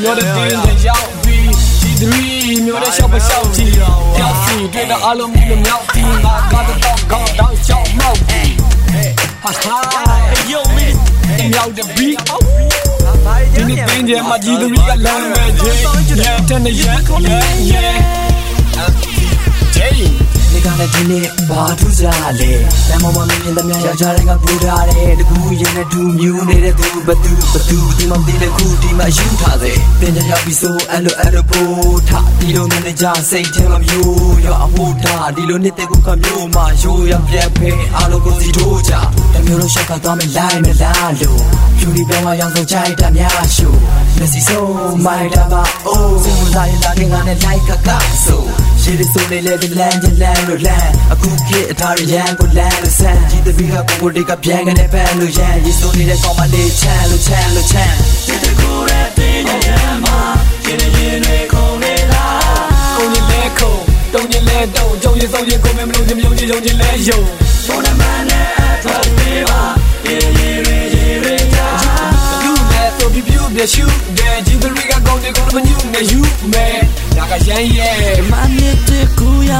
မျိုးတဲ့တင်းတဲ့ရောက်ပြီး G3 မျိုးတဲ့ရှောက်ပရှောက်ကြီးပြောက်စီတွေ့တော့အလုံးမျိုးမြောက်ပြီးငါကတော့ကောင်းတော့ရှောက်မောက်ဟာဟာ Yo, man. မြောက်တဲ့ beat ဒီနေ့တင်းတဲ့မှာ G3 ကလမ်းမဲ့ကြီးရဲ့တဲ့နဲ့ရဲ့ရဲ့ရဲ့ J နေကလည်းဒီနေ့ဘာထူးစားလဲလမ်းမမမြင်တဲ့များယောက်ျားတွေကပူထားတယ်တကူရင်နဲ့တူမြူနေတဲ့သူဘသူဘသူဒီမှာဒီလေခုဒီမှာယူထားတယ်တင်ကြရောက်ပြီးဆိုအဲ့လိုအဲ့လိုပို့ထားဒီလိုနဲ့ကြစိတ်ထဲမှာမျိုးရောအဖို့ထားဒီလိုနေတဲ့ခုကမျိုးမှာရိုးရပြက်ပဲအားလုံးကိုစီထိုးကြတမျိုးလုံးရှောက်ကသွားမယ်လိုက်မလားလို့ဖြူဒီပြောင်းမရောင်စုံကြိုက်တာများရှို့လက်စီဆုံးမိုက်တာပါအိုးစဉ်းစားရင်လာခင်ကနဲ့လိုက်ကကဆို ရှိရစုံနေလေဒီလန်ဂျလန်လို့လန်အခုခေတ်အထားရန်ကိုလန်လို့ဆန်ကြည့်တဲ့ဘီကပုံကိုတွေကပြန်ကနေပန်းလို့ရန်ရေစုံနေတဲ့ကောင်မလေးချမ်းလို့ချမ်းလို့ချမ်း Did the cool at the yama? Yin yin yin kong le la. ကိုကြီးလဲခုံတုံးကြီးလဲတုံးကြုံကြီးစုံကြီးကိုမမလို့ကြီးမြုံကြီးယုံကြီးလဲယုံ For the man at the river. Yin yin yin yin yin ja. ယူလဲဆိုပြပြပြရှူတဲ့ဂျီဒရီကကောင်းတဲ့ကောမညူနဲ့ယူမဲဒါကရန်ရဲ့မနစ်တကူ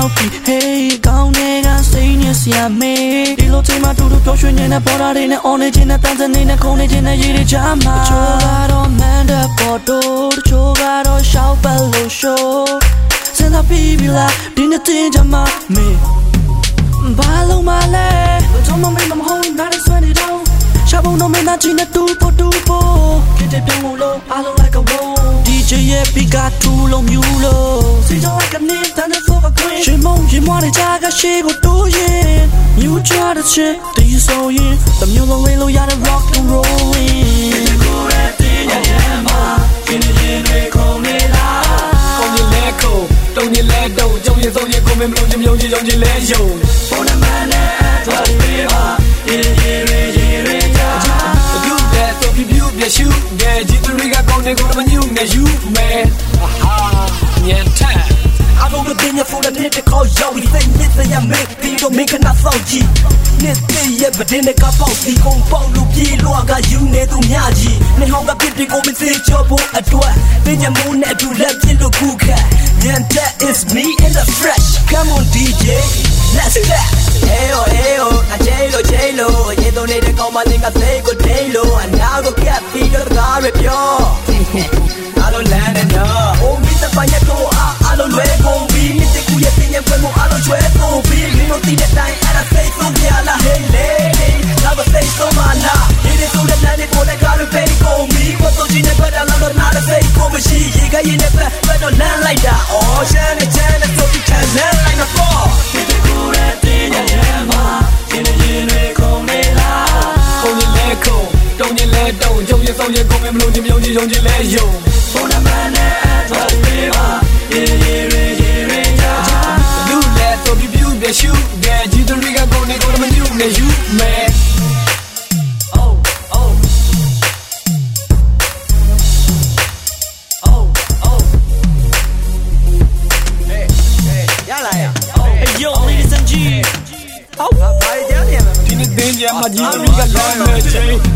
ရောက်ပြီ Hey ကောင်းနေကစိတ်နဲ့ဆရာမေးဒီလိုချိန်မှာတူတူပြောရွှင်နေတဲ့ပေါ်တာတွေနဲ့ on နေခြင်းနဲ့တန်းစနေနဲ့ခုံနေခြင်းနဲ့ရေးရကြမှာတချို့ကတော့မန်တဲ့ပေါ်တော့တချို့ကတော့ရှောက်ပတ်လို့ show စင်သာပြီးပြီလားဒီနေ့တင်ကြမှာမေးဘာလုံးမလဲဘာကြောင့်မမေးမဟုတ်နားရဆွနေတော့ရှာဖို့တော့မင်းသားချင်းနဲ့တူဖို့တူဖို့ကြည့်တဲ့ပြောင်းလို့အားလုံး like a wall DJ ရဲ့ beat ကထူလုံးမြူ မုံရင်မွားတဲ့ကြားကရှေ့ကိုတိုးရင်မြူချတဲ့ချစ်တည်ဆိုရင်တမျိုးလုံးလေးလို့ရတဲ့ rock and rolling ကိုရတဲ့ညညမှာရှင်ရင်တွေခုံနေလားကိုကြီးလဲခုံတုံးကြီးလဲတုံးကြုံကြီးစုံကြီးကိုမမလို့ကြီးမြုံကြီးယုံကြီးလဲယုံ net say yeah but then the ka ပေါက်စီကုန်ပေါက်လို့ပြေးလွှာကယူနေသူများကြီးနေဟောင်းကပြစ်ပြကိုမစေချောဖို့အတွက်တင်ညမိုးနဲ့အတူလက်ပြလို့ခုခတ် Yeah that is me in the fresh come on DJ let's go hey oh hey oh အချေလို့ချေလို့ရေတော့နေတဲ့ကောင်မလေးကသိကိုထိလို့အနာကိုကပ်ပြီးတော့ကားရပြော ကြုံကြီးစုံကြီးကိုမမလို့ကြီးမြုံကြီးယုံကြီးလဲယုံ For the man at the river yin yin yin yin ja လူလဲဆိုပြပြပြရှူတဲ့ဂျီဒရီကကောင်းတဲ့ကောမညူနဲ့ယူမဲ Oh oh Oh oh Hey yo ladies and G ဒီနေ့တင်းကြမှာဂျီဒရီကလမ်းမဲ့ချင်း